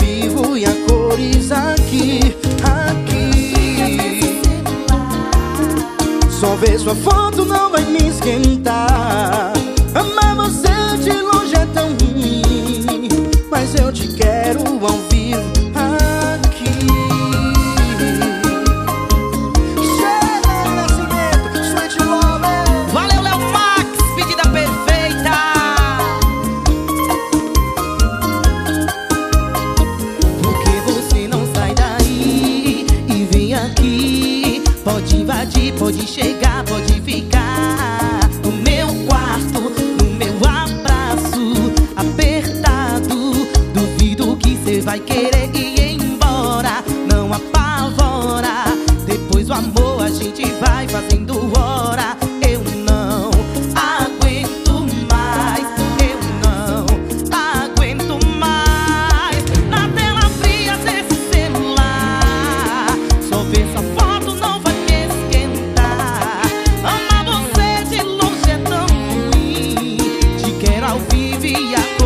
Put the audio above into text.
vivo e a cores aqui, aqui. Só ver sua foto não vai me esquentar pode chegar, pode ficar no meu quarto, no meu abraço apertado. Duvido que cê vai querer ir embora, não apavora. Depois do amor a gente vai dia.